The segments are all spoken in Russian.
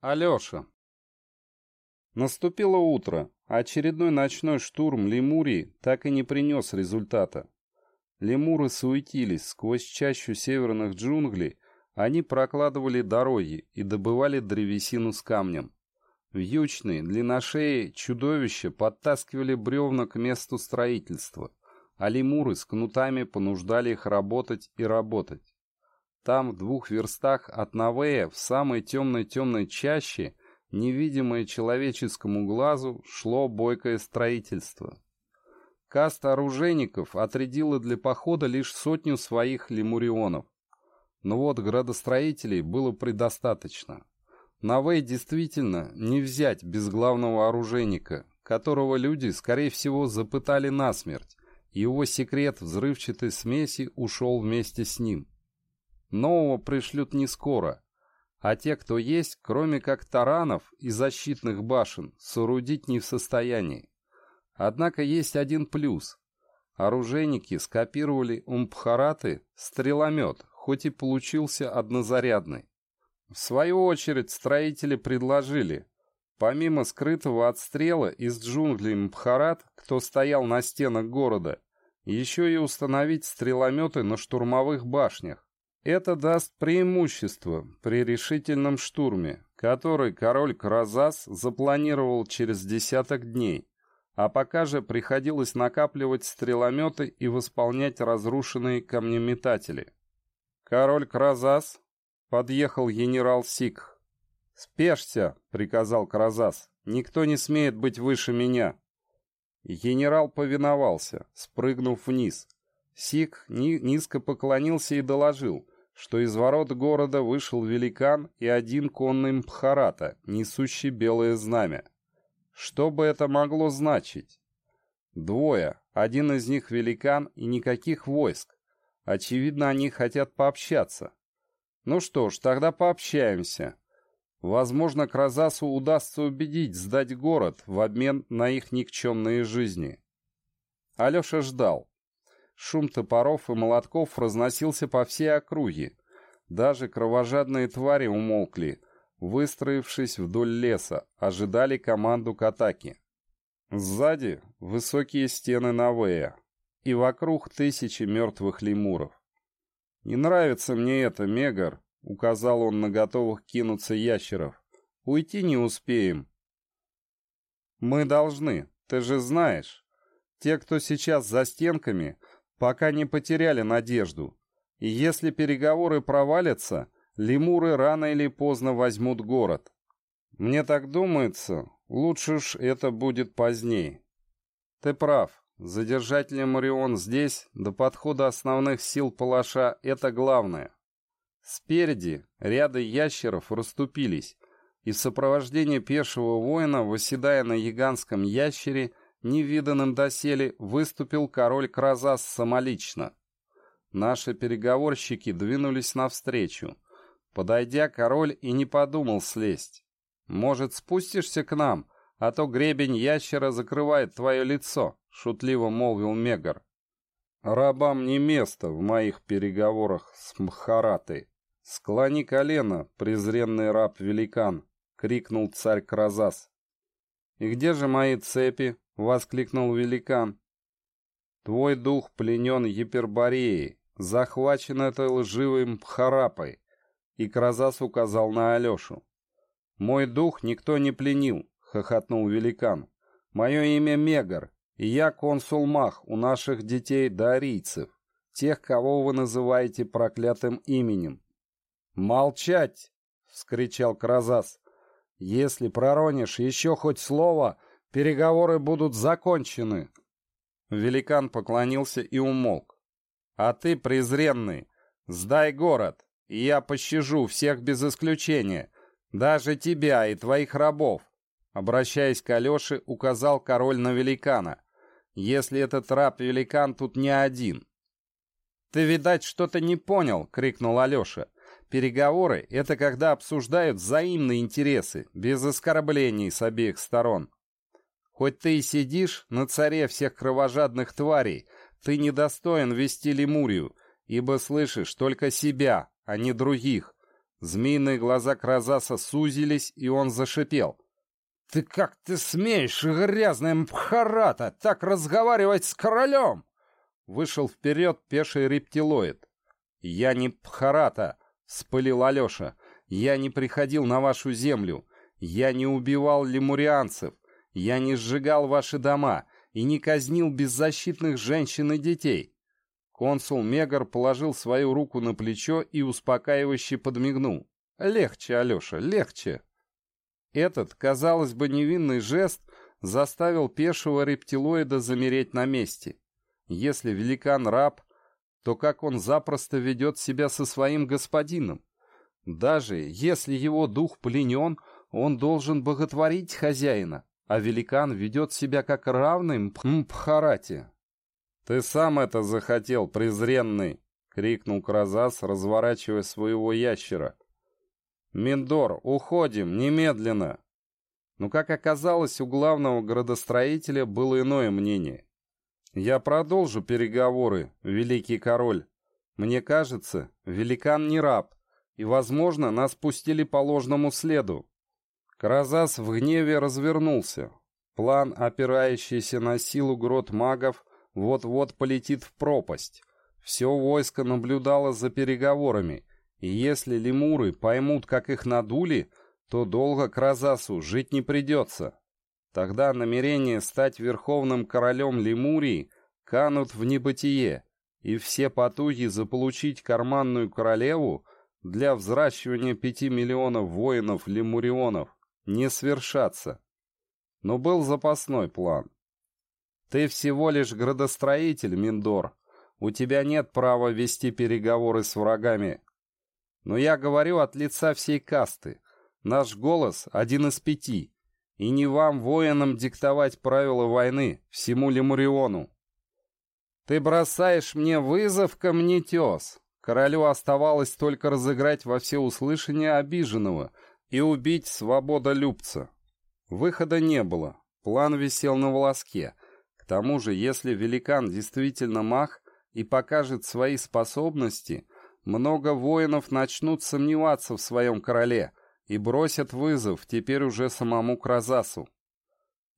Алеша. Наступило утро, а очередной ночной штурм Лемурии так и не принес результата. Лемуры суетились, сквозь чащу северных джунглей они прокладывали дороги и добывали древесину с камнем. Вьючные, длинношеи чудовища подтаскивали бревна к месту строительства, а лемуры с кнутами понуждали их работать и работать. Там, в двух верстах от Навея, в самой темной-темной чаще, невидимое человеческому глазу, шло бойкое строительство. Каста оружейников отрядила для похода лишь сотню своих лемурионов. Но вот градостроителей было предостаточно. Навей действительно не взять без главного оружейника, которого люди, скорее всего, запытали насмерть, и его секрет взрывчатой смеси ушел вместе с ним. Нового пришлют не скоро, а те, кто есть, кроме как таранов и защитных башен, соорудить не в состоянии. Однако есть один плюс. Оружейники скопировали у Мпхараты стреломет, хоть и получился однозарядный. В свою очередь строители предложили, помимо скрытого отстрела из джунглей Мпхарат, кто стоял на стенах города, еще и установить стрелометы на штурмовых башнях. Это даст преимущество при решительном штурме, который король Кразас запланировал через десяток дней, а пока же приходилось накапливать стрелометы и восполнять разрушенные камнеметатели. Король Кразас подъехал генерал Сикх. «Спешься!» — приказал Кразас. «Никто не смеет быть выше меня!» Генерал повиновался, спрыгнув вниз. Сик низко поклонился и доложил — что из ворот города вышел великан и один конный мпхарата, несущий белое знамя. Что бы это могло значить? Двое, один из них великан и никаких войск. Очевидно, они хотят пообщаться. Ну что ж, тогда пообщаемся. Возможно, Кразасу удастся убедить сдать город в обмен на их никчемные жизни. Алеша ждал. Шум топоров и молотков разносился по всей округе. Даже кровожадные твари умолкли, выстроившись вдоль леса, ожидали команду к атаке. Сзади высокие стены Навея, и вокруг тысячи мертвых лемуров. «Не нравится мне это, Мегар», — указал он на готовых кинуться ящеров. «Уйти не успеем». «Мы должны, ты же знаешь. Те, кто сейчас за стенками, пока не потеряли надежду. И если переговоры провалятся, лемуры рано или поздно возьмут город. Мне так думается, лучше уж это будет позднее. Ты прав. Задержать Лемурион здесь, до подхода основных сил палаша, это главное. Спереди ряды ящеров расступились, и в сопровождении пешего воина, восседая на гигантском ящере, невиданным доселе выступил король Кразас самолично. Наши переговорщики двинулись навстречу. Подойдя, король и не подумал слезть. «Может, спустишься к нам, а то гребень ящера закрывает твое лицо», — шутливо молвил Мегар. «Рабам не место в моих переговорах с Мхаратой. Склони колено, презренный раб-великан», — крикнул царь Кразас. «И где же мои цепи?» — воскликнул великан. «Твой дух пленен Епербореей, захвачен этой лживой Мпхарапой», и Кразас указал на Алешу. «Мой дух никто не пленил», — хохотнул великан. «Мое имя Мегар, и я консул Мах у наших детей-дарийцев, тех, кого вы называете проклятым именем». «Молчать!» — вскричал Кразас. «Если проронишь еще хоть слово, Переговоры будут закончены. Великан поклонился и умолк. А ты, презренный, сдай город, и я пощажу всех без исключения, даже тебя и твоих рабов. Обращаясь к Алёше, указал король на великана. Если этот раб-великан тут не один. «Ты, видать, что-то не понял!» — крикнул Алёша. «Переговоры — это когда обсуждают взаимные интересы, без оскорблений с обеих сторон. Хоть ты и сидишь на царе всех кровожадных тварей, ты недостоин вести Лемурию, ибо слышишь только себя, а не других. Змеиные глаза Кразаса сузились, и он зашипел. «Ты как ты смеешь, грязная мпхарата, так разговаривать с королем?» Вышел вперед пеший рептилоид. «Я не пхарата», — вспылил Алеша. «Я не приходил на вашу землю. Я не убивал лемурианцев. Я не сжигал ваши дома и не казнил беззащитных женщин и детей. Консул Мегар положил свою руку на плечо и успокаивающе подмигнул. «Легче, Алеша, легче!» Этот, казалось бы, невинный жест заставил пешего рептилоида замереть на месте. Если великан раб, то как он запросто ведет себя со своим господином? Даже если его дух пленен, он должен боготворить хозяина, а великан ведет себя как равный Мпхарате. «Ты сам это захотел, презренный!» — крикнул Кразас, разворачивая своего ящера. «Миндор, уходим, немедленно!» Но, как оказалось, у главного градостроителя было иное мнение. «Я продолжу переговоры, великий король. Мне кажется, великан не раб, и, возможно, нас пустили по ложному следу». Кразас в гневе развернулся. План, опирающийся на силу грот магов, вот-вот полетит в пропасть. Все войско наблюдало за переговорами, и если лемуры поймут, как их надули, то долго к Розасу жить не придется. Тогда намерение стать верховным королем Лемурии канут в небытие, и все потуги заполучить карманную королеву для взращивания пяти миллионов воинов-лемурионов не свершатся. Но был запасной план. Ты всего лишь градостроитель, Миндор. У тебя нет права вести переговоры с врагами. Но я говорю от лица всей касты. Наш голос один из пяти. И не вам, воинам, диктовать правила войны, всему Лемуриону. Ты бросаешь мне вызов, камнетес. Королю оставалось только разыграть во всеуслышание обиженного и убить свободолюбца. Выхода не было. План висел на волоске — тому же, если великан действительно маг и покажет свои способности, много воинов начнут сомневаться в своем короле и бросят вызов теперь уже самому Кразасу.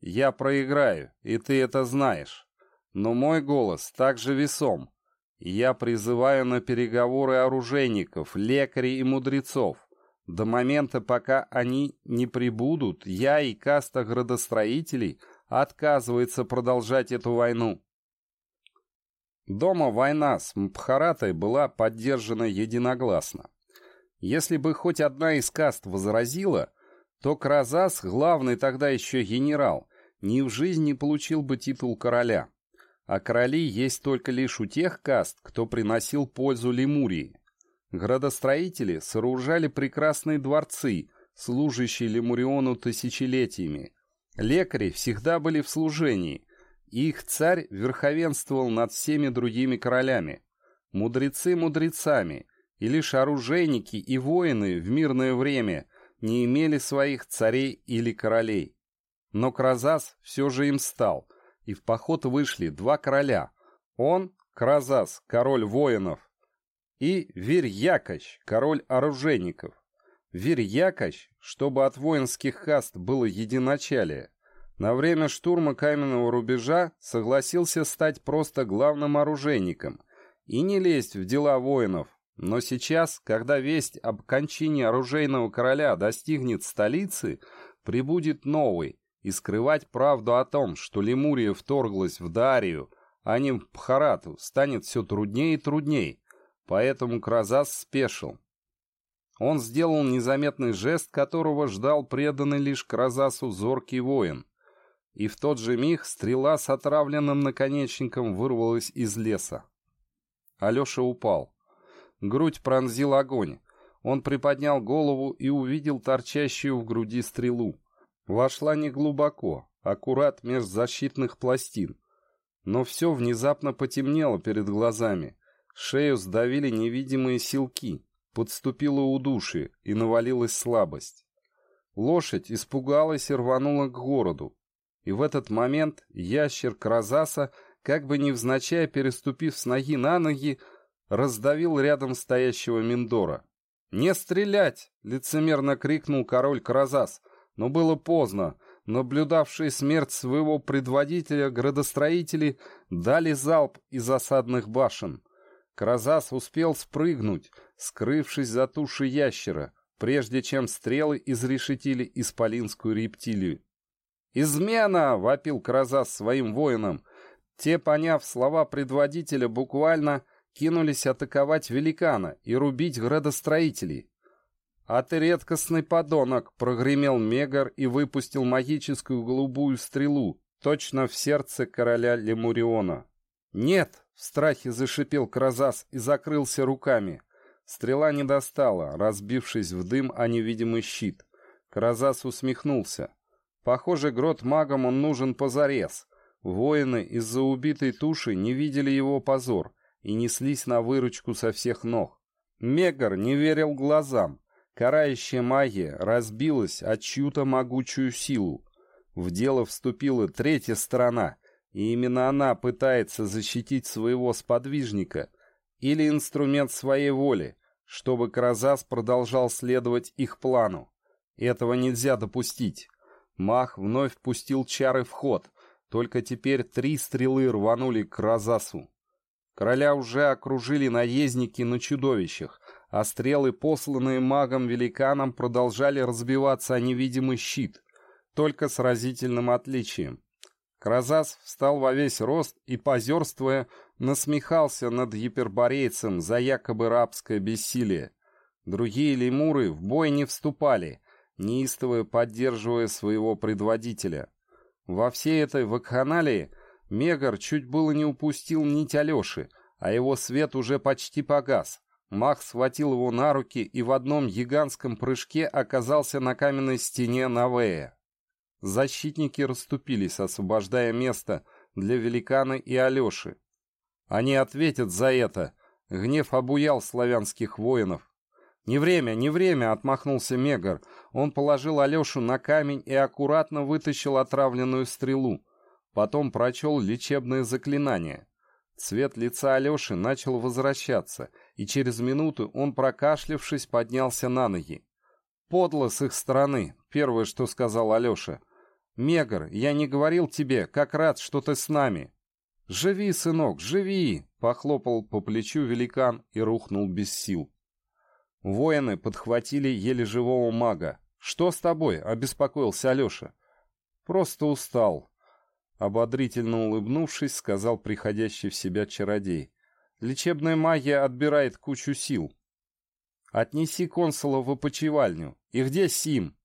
Я проиграю, и ты это знаешь. Но мой голос также весом. Я призываю на переговоры оружейников, лекарей и мудрецов. До момента, пока они не прибудут, я и каста градостроителей – отказывается продолжать эту войну. Дома война с Мпхаратой была поддержана единогласно. Если бы хоть одна из каст возразила, то Кразас, главный тогда еще генерал, ни в жизни получил бы титул короля. А короли есть только лишь у тех каст, кто приносил пользу Лемурии. Градостроители сооружали прекрасные дворцы, служащие Лемуриону тысячелетиями, Лекари всегда были в служении, и их царь верховенствовал над всеми другими королями. Мудрецы мудрецами, и лишь оружейники и воины в мирное время не имели своих царей или королей. Но Кразас все же им стал, и в поход вышли два короля. Он, Кразас, король воинов, и Вирьякач, король оружейников. Вирьякач, чтобы от воинских каст было единоначалие, на время штурма каменного рубежа согласился стать просто главным оружейником и не лезть в дела воинов. Но сейчас, когда весть об кончине оружейного короля достигнет столицы, прибудет новый, и скрывать правду о том, что Лемурия вторглась в Дарию, а не в Пхарату, станет все труднее и труднее, поэтому Кразас спешил. Он сделал незаметный жест, которого ждал преданный лишь Кразасу зоркий воин. И в тот же миг стрела с отравленным наконечником вырвалась из леса. Алеша упал. Грудь пронзил огонь. Он приподнял голову и увидел торчащую в груди стрелу. Вошла не глубоко, аккурат меж защитных пластин. Но все внезапно потемнело перед глазами. Шею сдавили невидимые силки. Подступило удушье, и навалилась слабость. Лошадь испугалась и рванула к городу. И в этот момент ящер Кразаса, как бы невзначай переступив с ноги на ноги, раздавил рядом стоящего Миндора. «Не стрелять!» — лицемерно крикнул король Каразас. Но было поздно. Наблюдавшие смерть своего предводителя градостроители дали залп из осадных башен. Кразас успел спрыгнуть, скрывшись за тушей ящера, прежде чем стрелы изрешетили исполинскую рептилию. «Измена!» — вопил Кразас своим воинам. Те, поняв слова предводителя, буквально кинулись атаковать великана и рубить градостроителей. «А ты редкостный подонок!» — прогремел Мегар и выпустил магическую голубую стрелу, точно в сердце короля Лемуриона. «Нет!» — в страхе зашипел Кразас и закрылся руками. Стрела не достала, разбившись в дым о невидимый щит. Кразас усмехнулся. Похоже, грот магам он нужен позарез. Воины из-за убитой туши не видели его позор и неслись на выручку со всех ног. Мегар не верил глазам. Карающая магия разбилась от чью-то могучую силу. В дело вступила третья сторона, и именно она пытается защитить своего сподвижника или инструмент своей воли, чтобы Кразас продолжал следовать их плану. Этого нельзя допустить. Мах вновь пустил чары в ход, только теперь три стрелы рванули к Кразасу. Короля уже окружили наездники на чудовищах, а стрелы, посланные магом-великаном, продолжали разбиваться о невидимый щит, только с разительным отличием. Кразас встал во весь рост и, позерствуя, насмехался над гиперборейцем за якобы рабское бессилие. Другие лемуры в бой не вступали, неистово поддерживая своего предводителя. Во всей этой вакханалии Мегар чуть было не упустил нить Алеши, а его свет уже почти погас. Мах схватил его на руки и в одном гигантском прыжке оказался на каменной стене Навея. Защитники расступились, освобождая место для великана и Алеши. Они ответят за это. Гнев обуял славянских воинов. «Не время, не время!» — отмахнулся Мегар. Он положил Алешу на камень и аккуратно вытащил отравленную стрелу. Потом прочел лечебное заклинание. Цвет лица Алеши начал возвращаться, и через минуту он, прокашлявшись, поднялся на ноги. «Подло с их стороны», — первое, что сказал Алеша. «Мегар, я не говорил тебе, как рад, что ты с нами». «Живи, сынок, живи!» — похлопал по плечу великан и рухнул без сил. Воины подхватили еле живого мага. «Что с тобой?» — обеспокоился Алеша. «Просто устал», Ободрительно улыбнувшись, сказал приходящий в себя чародей. «Лечебная магия отбирает кучу сил. Отнеси консула в опочивальню. И где Сим?»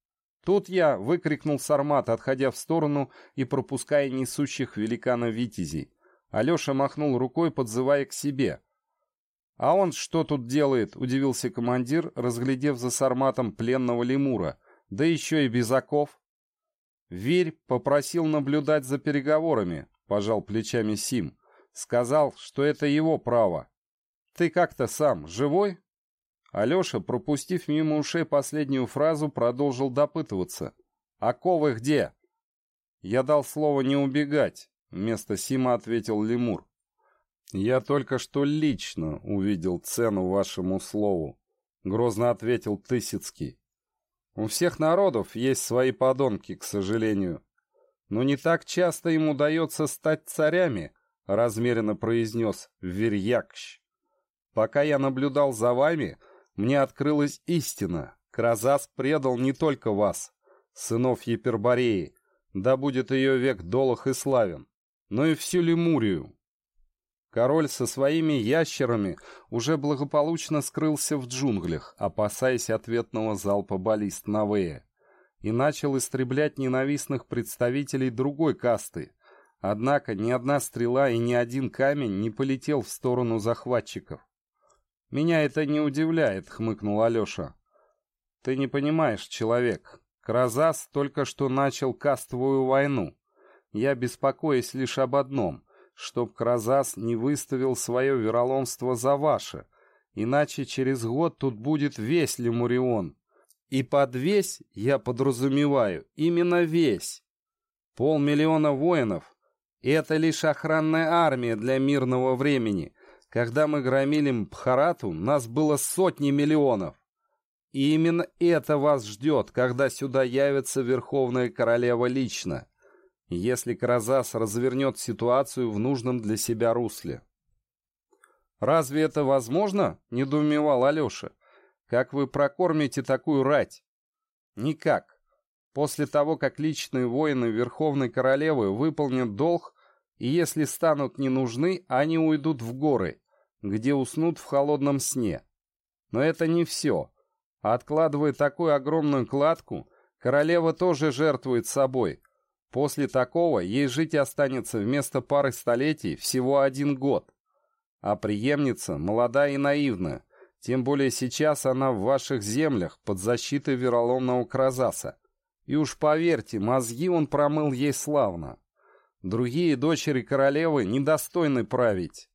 «Тут я!» — выкрикнул Сармат, отходя в сторону и пропуская несущих великана витязей. Алеша махнул рукой, подзывая к себе. «А он что тут делает?» — удивился командир, разглядев за Сарматом пленного лемура. «Да еще и без оков». Верь попросил наблюдать за переговорами, пожал плечами Сим. Сказал, что это его право. Ты как-то сам живой? Алеша, пропустив мимо ушей последнюю фразу, продолжил допытываться. «Оковы где?» «Я дал слово не убегать», — вместо Сима ответил Лемур. «Я только что лично увидел цену вашему слову», — грозно ответил Тысяцкий. У всех народов есть свои подонки, к сожалению. Но не так часто им удается стать царями, размеренно произнес Верьякщ. Пока я наблюдал за вами, мне открылась истина. Кразас предал не только вас, сынов Епербореи, да будет ее век долох и славен, но и всю Лемурию, Король со своими ящерами уже благополучно скрылся в джунглях, опасаясь ответного залпа баллист Навея, и начал истреблять ненавистных представителей другой касты. Однако ни одна стрела и ни один камень не полетел в сторону захватчиков. «Меня это не удивляет», — хмыкнул Алеша. «Ты не понимаешь, человек. Кразас только что начал кастовую войну. Я беспокоюсь лишь об одном чтоб Кразас не выставил свое вероломство за ваше, иначе через год тут будет весь Лемурион. И под весь, я подразумеваю, именно весь. Полмиллиона воинов — это лишь охранная армия для мирного времени. Когда мы громили Мбхарату, нас было сотни миллионов. И именно это вас ждет, когда сюда явится Верховная Королева лично, если Каразас развернет ситуацию в нужном для себя русле. «Разве это возможно?» — недоумевал Алеша. «Как вы прокормите такую рать?» «Никак. После того, как личные воины Верховной Королевы выполнят долг, и если станут не нужны, они уйдут в горы, где уснут в холодном сне. Но это не все. Откладывая такую огромную кладку, королева тоже жертвует собой. После такого ей жить останется вместо пары столетий всего один год. А преемница молода и наивна, тем более сейчас она в ваших землях под защитой вероломного Кразаса. И уж поверьте, мозги он промыл ей славно. Другие дочери королевы недостойны править.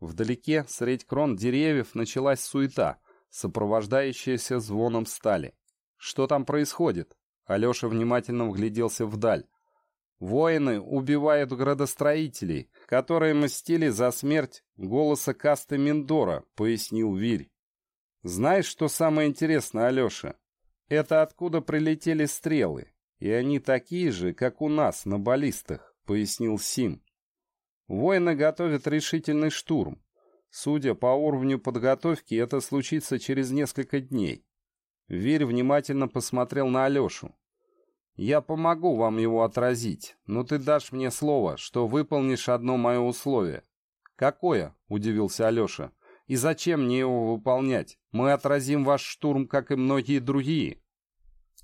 Вдалеке, средь крон деревьев, началась суета, сопровождающаяся звоном стали. Что там происходит? Алеша внимательно вгляделся вдаль. Воины убивают градостроителей, которые мстили за смерть голоса касты Миндора, пояснил Вирь. Знаешь, что самое интересное, Алеша? Это откуда прилетели стрелы, и они такие же, как у нас на баллистах, пояснил Сим. Воины готовят решительный штурм. Судя по уровню подготовки, это случится через несколько дней. Вирь внимательно посмотрел на Алешу. Я помогу вам его отразить, но ты дашь мне слово, что выполнишь одно мое условие. Какое? Удивился Алеша. И зачем мне его выполнять? Мы отразим ваш штурм, как и многие другие.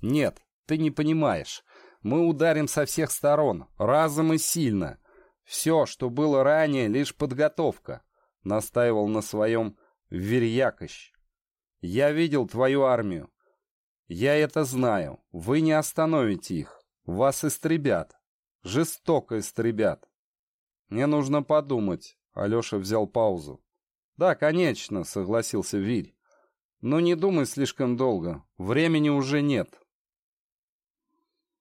Нет, ты не понимаешь. Мы ударим со всех сторон, разом и сильно. Все, что было ранее, лишь подготовка. Настаивал на своем Верьякощ. Я видел твою армию. Я это знаю. Вы не остановите их. Вас истребят. Жестоко истребят. Мне нужно подумать. Алеша взял паузу. Да, конечно, согласился Вирь. Но не думай слишком долго. Времени уже нет.